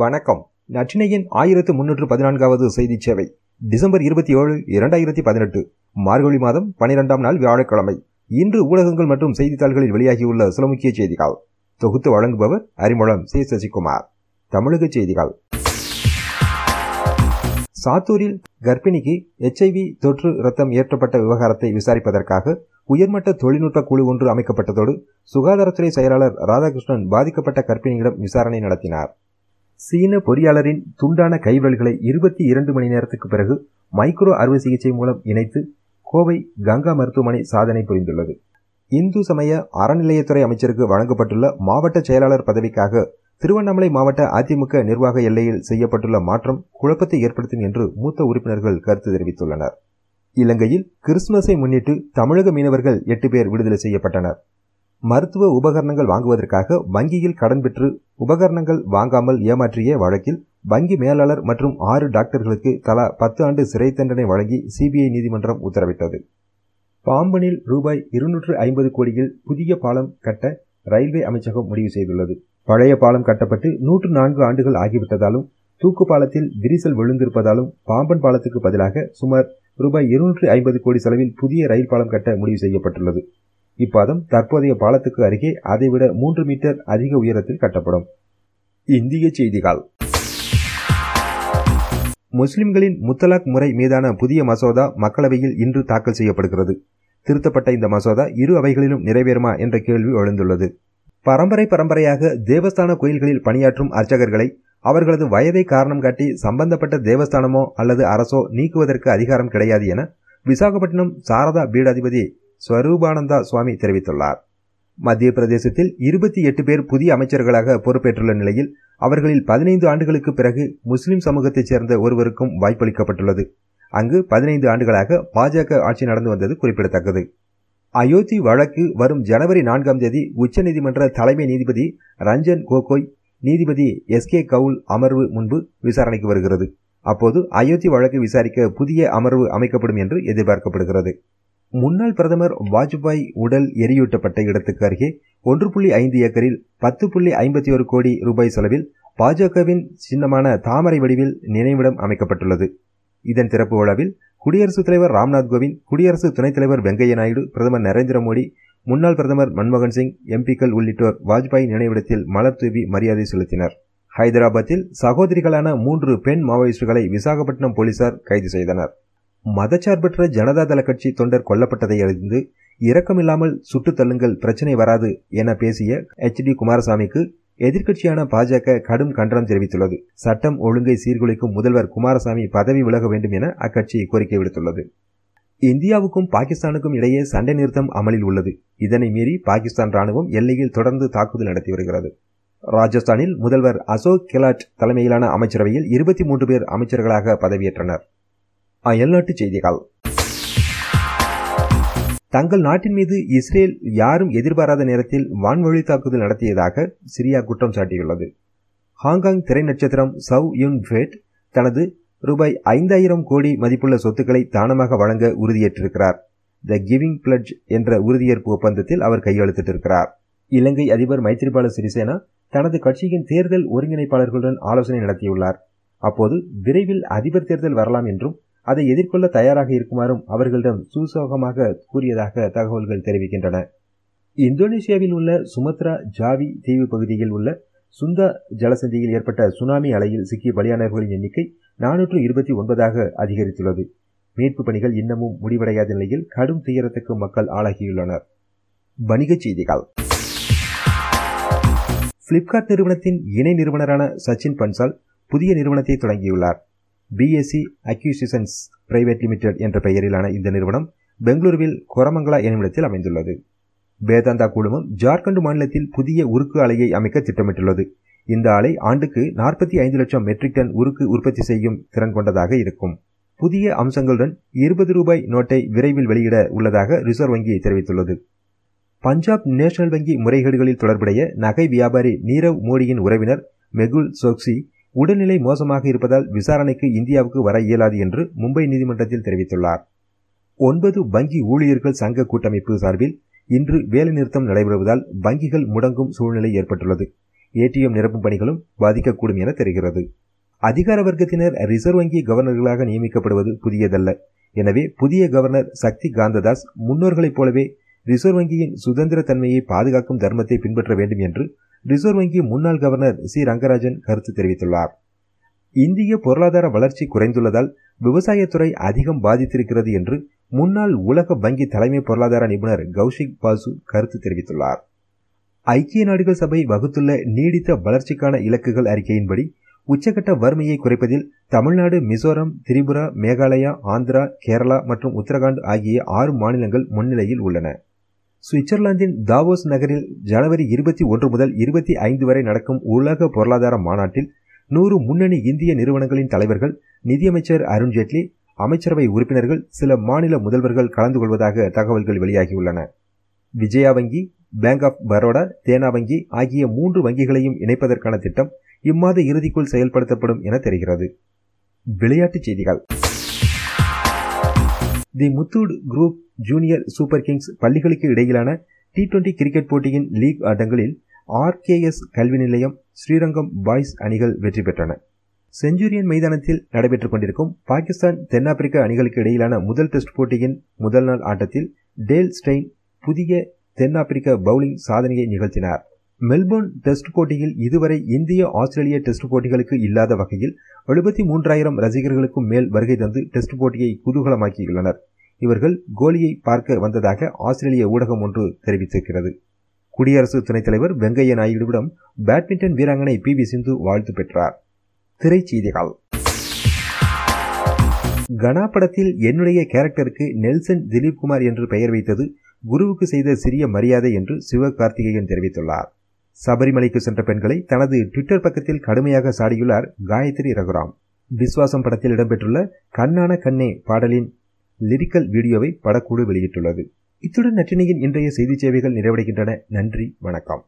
வணக்கம். நற்றினையின் ஆயிரத்து முன்னூற்று பதினான்காவது செய்தி சேவை டிசம்பர் இருபத்தி ஏழு இரண்டாயிரத்தி பதினெட்டு மார்கழி மாதம் பனிரெண்டாம் நாள் வியாழக்கிழமை. இன்று ஊடகங்கள் மற்றும் செய்தித்தாள்களில் வெளியாகியுள்ள சில முக்கிய செய்திகள். தொகுத்து வழங்குபவர் அறிமுகம் சி. சசிகுமார். தமிழக செய்திகள். சாத்தூரில் கர்ப்பிணிக்கு எச்ஐவி தொற்று ரத்தம் ஏற்றப்பட்ட விவகாரத்தை விசாரிப்பதற்காக உயர்மட்ட தொழில்நுட்ப குழு ஒன்று அமைக்கப்பட்டதோடு சுகாதாரத்துறை செயலாளர் ராதாகிருஷ்ணன் பாதிக்கப்பட்ட கர்ப்பிணியிடம் விசாரணை நடத்தினார். சீன பொறியாளரின் துண்டான கைவிரல்களை இருபத்தி இரண்டு மணி நேரத்துக்கு பிறகு மைக்ரோ அறுவை சிகிச்சை மூலம் இணைத்து கோவை கங்கா மருத்துவமனை சாதனை புரிந்துள்ளது. இந்து சமய அறநிலையத்துறை அமைச்சருக்கு வழங்கப்பட்டுள்ள மாவட்ட செயலாளர் பதவிக்காக திருவண்ணாமலை மாவட்ட அதிமுக நிர்வாக எல்லையில் செய்யப்பட்டுள்ள மாற்றம் குழப்பத்தை ஏற்படுத்தும் என்று மூத்த உறுப்பினர்கள் கருத்து தெரிவித்துள்ளனர். இலங்கையில் கிறிஸ்துமஸை முன்னிட்டு தமிழக மீனவர்கள் எட்டு பேர் விடுதலை செய்யப்பட்டனர். மருத்துவ உபகரணங்கள் வாங்குவதற்காக வங்கியில் கடன் பெற்று உபகரணங்கள் வாங்காமல் ஏமாற்றிய வழக்கில் வங்கி மேலாளர் மற்றும் ஆறு டாக்டர்களுக்கு தலா பத்து ஆண்டு சிறை தண்டனை வழங்கி சிபிஐ நீதிமன்றம் உத்தரவிட்டது. பாம்பனில் ரூபாய் இருநூற்று ஐம்பது கோடியில் புதிய பாலம் கட்ட ரயில்வே அமைச்சகம் முடிவு செய்துள்ளது. பழைய பாலம் கட்டப்பட்டு நூற்று நான்கு ஆண்டுகள் ஆகிவிட்டதாலும் தூக்கு பாலத்தில் விரிசல் விழுந்திருப்பதாலும் பாம்பன் பாலத்துக்கு பதிலாக சுமார் ரூபாய் இருநூற்று ஐம்பது கோடி செலவில் புதிய ரயில் பாலம் கட்ட முடிவு செய்யப்பட்டுள்ளது. இப்பாதம் தற்போதைய பாலத்துக்கு அருகே அதைவிட மூன்று மீட்டர் அதிக உயரத்தில் கட்டப்படும். இந்திய செய்திகள். முஸ்லிம்களின் முத்தலாக் முறை மீதான புதிய மசோதா மக்களவையில் இன்று தாக்கல் செய்யப்படுகிறது. திருத்தப்பட்ட இந்த மசோதா இரு அவைகளிலும் நிறைவேறுமா என்ற கேள்வி எழுந்துள்ளது. பரம்பரை பரம்பரையாக தேவஸ்தான கோயில்களில் பணியாற்றும் அர்ச்சகர்களை அவர்களது வயதை காரணம் காட்டி சம்பந்தப்பட்ட தேவஸ்தானமோ அல்லது அரசோ நீக்குவதற்கு அதிகாரம் கிடையாது என விசாகப்பட்டினம் சாரதா பீடாதிபதி ஸ்வரூபானந்தா சுவாமி தெரிவித்துள்ளார். மத்திய பிரதேசத்தில் இருபத்தி எட்டு பேர் புதிய அமைச்சர்களாக பொறுப்பேற்றுள்ள நிலையில் அவர்களில் பதினைந்து ஆண்டுகளுக்கு பிறகு முஸ்லிம் சமூகத்தைச் சேர்ந்த ஒருவருக்கும் வாய்ப்பளிக்கப்பட்டுள்ளது. அங்கு பதினைந்து ஆண்டுகளாக பாஜக ஆட்சி நடந்து வந்தது குறிப்பிடத்தக்கது. அயோத்தி வழக்கு வரும் ஜனவரி நான்காம் தேதி உச்சநீதிமன்ற தலைமை நீதிபதி ரஞ்சன் கோகோய் நீதிபதி எஸ் கே கவுல் அமர்வு முன்பு விசாரணைக்கு வருகிறது. அப்போது அயோத்தி வழக்கு விசாரிக்க புதிய அமர்வு அமைக்கப்படும் என்று எதிர்பார்க்கப்படுகிறது. முன்னாள் பிரதமர் வாஜ்பாய் உடல் எரியூட்டப்பட்ட இடத்துக்கு அருகே ஒன்று புள்ளி ஐந்து ஏக்கரில் பத்து புள்ளி ஐம்பத்தி ஒரு கோடி ரூபாய் செலவில் பாஜகவின் சின்னமான தாமரை வடிவில் நினைவிடம் அமைக்கப்பட்டுள்ளது. இதன் திறப்பு விழாவில் குடியரசுத் தலைவர் ராம்நாத் கோவிந்த் குடியரசு துணைத் தலைவர் வெங்கையா நாயுடு பிரதமர் நரேந்திர மோடி முன்னாள் பிரதமர் மன்மோகன் சிங் எம்பிக்கள் உள்ளிட்டோர் வாஜ்பாய் நினைவிடத்தில் மலர் தூவி மரியாதை செலுத்தினர். ஹைதராபாத்தில் சகோதரிகளான மூன்று பெண் மாவோயிஸ்டுகளை விசாகப்பட்டினம் போலீசார் கைது செய்தனர். மதச்சார்பற்ற ஜனதாதள கட்சி தொண்டர் கொல்லப்பட்டதை அறிந்து இரக்கமில்லாமல் சுட்டுத்தள்ளுங்கள் பிரச்சினை வராது என பேசிய எச். டி. குமாரசாமிக்கு எதிர்க்கட்சியான பாஜக கடும் கண்டனம் தெரிவித்துள்ளது. சட்டம் ஒழுங்கை சீர்குலைக்கும் முதல்வர் குமாரசாமி பதவி விலக வேண்டும் என அக்கட்சி கோரிக்கை விடுத்துள்ளது. இந்தியாவுக்கும் பாகிஸ்தானுக்கும் இடையே சண்டை நிறுத்தம் அமலில் உள்ளது. இதனை மீறி பாகிஸ்தான் ராணுவம் எல்லையில் தொடர்ந்து தாக்குதல் நடத்தி வருகிறது. ராஜஸ்தானில் முதல்வர் அசோக் கெலாட் தலைமையிலான அமைச்சரவையில் இருபத்தி மூன்று பேர் அமைச்சர்களாக பதவியேற்றனர். அயல்நாட்டுச் செய்திகள். தங்கள் நாட்டின் மீது இஸ்ரேல் யாரும் எதிர்பாராத நேரத்தில் வான்வழி தாக்குதல் நடத்தியதாக சிரியா குற்றம் சாட்டியுள்ளது. ஹாங்காங் திரை நட்சத்திரம் சவ் யுன் ஃபேட் தனது ரூபாய் ஐந்தாயிரம் கோடி மதிப்புள்ள சொத்துக்களை தானமாக வழங்க உறுதியேற்றிருக்கிறார். த கிவிங் பிளட்ஜ் என்ற உறுதியேற்பு ஒப்பந்தத்தில் அவர் கையெழுத்திட்டிருக்கிறார். இலங்கை அதிபர் மைத்ரிபால சிறிசேனா தனது கட்சியின் தேர்தல் ஒருங்கிணைப்பாளர்களுடன் ஆலோசனை நடத்தியுள்ளார். அப்போது விரைவில் அதிபர் தேர்தல் வரலாம் என்றும் அதை எதிர்கொள்ள தயாராக இருக்குமாறும் அவர்களிடம் சூசோகமாக கூறியதாக தகவல்கள் தெரிவிக்கின்றன. இந்தோனேஷியாவில் உள்ள சுமத்ரா ஜாவி தீவு பகுதியில் உள்ள சுந்தா ஜலசந்தியில் ஏற்பட்ட சுனாமி அலையில் சிக்கிய பலியானவர்களின் எண்ணிக்கை நானூற்று இருபத்தி ஒன்பதாக அதிகரித்துள்ளது. மீட்பு பணிகள் இன்னமும் முடிவடையாத நிலையில் கடும் துயரத்துக்கு மக்கள் ஆளாகியுள்ளனர். வணிகச் செய்திகள். பிளிப்கார்ட் நிறுவனத்தின் இணை நிறுவனரான சச்சின் பன்சால் புதிய நிறுவனத்தை தொடங்கியுள்ளார். பிஎஸ்சி அக்யூசிஷன்ஸ் பிரைவேட் லிமிடெட் என்ற பெயரிலான இந்த நிறுவனம் பெங்களூருவில் கொரமங்கலா என்னுமிடத்தில் அமைந்துள்ளது. வேதாந்தா குழுமம் ஜார்க்கண்ட் மாநிலத்தில் புதிய உருக்கு ஆலையை அமைக்க திட்டமிட்டுள்ளது. இந்த ஆலை ஆண்டுக்கு நாற்பத்தி ஐந்து லட்சம் மெட்ரிக் டன் உருக்கு உற்பத்தி செய்யும் திறன் கொண்டதாக இருக்கும். புதிய அம்சங்களுடன் இருபது ரூபாய் நோட்டை விரைவில் வெளியிட உள்ளதாக ரிசர்வ் வங்கி தெரிவித்துள்ளது. பஞ்சாப் நேஷனல் வங்கி முறைகேடுகளில் தொடர்புடைய நகை வியாபாரி நீரவ் மோடியின் உறவினர் மெகுல் சோக்சி உடல்நிலை மோசமாக இருப்பதால் விசாரணைக்கு இந்தியாவுக்கு வர இயலாது என்று மும்பை நீதிமன்றத்தில் தெரிவித்துள்ளார். ஒன்பது வங்கி ஊழியர்கள் சங்க கூட்டமைப்பு சார்பில் இன்று வேலைநிறுத்தம் நடைபெறுவதால் வங்கிகள் முடங்கும் சூழ்நிலை ஏற்பட்டுள்ளது. ஏடிஎம் நிரப்பும் பணிகளும் பாதிக்கக்கூடும் என தெரிகிறது. அதிகார வர்க்கத்தினர் ரிசர்வ் வங்கி கவர்னர்களாக நியமிக்கப்படுவது புதியதல்ல. எனவே புதிய கவர்னர் சக்தி காந்ததாஸ் முன்னோர்களைப் போலவே ரிசர்வ் வங்கியின் சுதந்திர தன்மையை பாதுகாக்கும் தர்மத்தை பின்பற்ற வேண்டும் என்று ரிசர்வ் வங்கி முன்னாள் கவர்னர் சி. ரங்கராஜன் கருத்து தெரிவித்துள்ளார். இந்திய பொருளாதார வளர்ச்சி குறைந்துள்ளதால் விவசாயத்துறை அதிகம் பாதித்திருக்கிறது என்று முன்னாள் உலக வங்கி தலைமை பொருளாதார நிபுணர் கௌஷிக் பாசு கருத்து தெரிவித்துள்ளார். ஐக்கிய நாடுகள் சபை வகுத்துள்ள நீடித்த வளர்ச்சிக்கான இலக்குகள் அறிக்கையின்படி உச்சகட்ட வறுமையை குறைப்பதில் தமிழ்நாடு மிசோரம் திரிபுரா மேகாலயா ஆந்திரா கேரளா மற்றும் உத்தரகாண்ட் ஆகிய ஆறு மாநிலங்கள் முன்னிலையில் உள்ளன. சுவிட்சர்லாந்தின் தாவோஸ் நகரில் ஜனவரி இருபத்தி ஒன்று முதல் இருபத்தி ஐந்து வரை நடக்கும் உலக பொருளாதார மாநாட்டில் நூறு முன்னணி இந்திய நிறுவனங்களின் தலைவர்கள் நிதியமைச்சர் அருண்ஜேட்லி அமைச்சரவை உறுப்பினர்கள் சில மாநில முதல்வர்கள் கலந்து கொள்வதாக தகவல்கள் வெளியாகியுள்ளன. விஜயா வங்கி பேங்க் ஆஃப் பரோடா தேனா வங்கி ஆகிய மூன்று வங்கிகளையும் இணைப்பதற்கான திட்டம் இம்மாத இறுதிக்குள் செயல்படுத்தப்படும் என தெரிகிறது. விளையாட்டுச் செய்திகள். The Muthoot group junior super kings பள்ளிகளுக்கு இடையிலான டி டுவெண்டி கிரிக்கெட் போட்டியின் லீக் ஆட்டங்களில் ஆர்கேஎஸ் கல்வி நிலையம் ஸ்ரீரங்கம் பாய்ஸ் அணிகள் வெற்றி பெற்றன. செஞ்சுரியன் மைதானத்தில் நடைபெற்றுக் கொண்டிருக்கும் பாகிஸ்தான் தென்னாப்பிரிக்க அணிகளுக்கு இடையிலான முதல் டெஸ்ட் போட்டியின் முதல் நாள் ஆட்டத்தில் டேல் ஸ்டெயின் புதிய தென்னாப்பிரிக்க பவுலிங் சாதனையை நிகழ்த்தினார். மெல்போர்ன் டெஸ்ட் போட்டியில் இதுவரை இந்திய ஆஸ்திரேலிய டெஸ்ட் போட்டிகளுக்கு இல்லாத வகையில் எழுபத்தி மூன்றாயிரம் ரசிகர்களுக்கும் மேல் வருகை தந்து டெஸ்ட் போட்டியை குதூகலமாக்கியுள்ளனர். இவர்கள் கோலியை பார்க்க வந்ததாக ஆஸ்திரேலிய ஊடகம் ஒன்று தெரிவித்திருக்கிறது. குடியரசு துணைத் தலைவர் வெங்கையா நாயுடுவிடம் பேட்மிண்டன் வீராங்கனை பி. வி. சிந்து வாழ்த்து பெற்றார். திரைச்செய்திகள். கனா படத்தில் என்னுடைய கேரக்டருக்கு நெல்சன் திலீப்குமார் என்று பெயர் வைத்தது குருவுக்கு செய்த சிறிய மரியாதை என்று சிவகார்த்திகேயன் தெரிவித்துள்ளார். சபரிமலைக்கு சென்ற பெண்களை தனது ட்விட்டர் பக்கத்தில் கடுமையாக சாடியுள்ளார் காயத்ரி ரகுராம். விஸ்வாசம் படத்தில் இடம்பெற்றுள்ள கண்ணான கண்ணே பாடலின் லிரிக்கல் வீடியோவை படக்குழு வெளியிட்டுள்ளது. இத்துடன் நற்றினையின் இன்றைய செய்தி சேவைகள் நிறைவடைகின்றன. நன்றி வணக்கம்.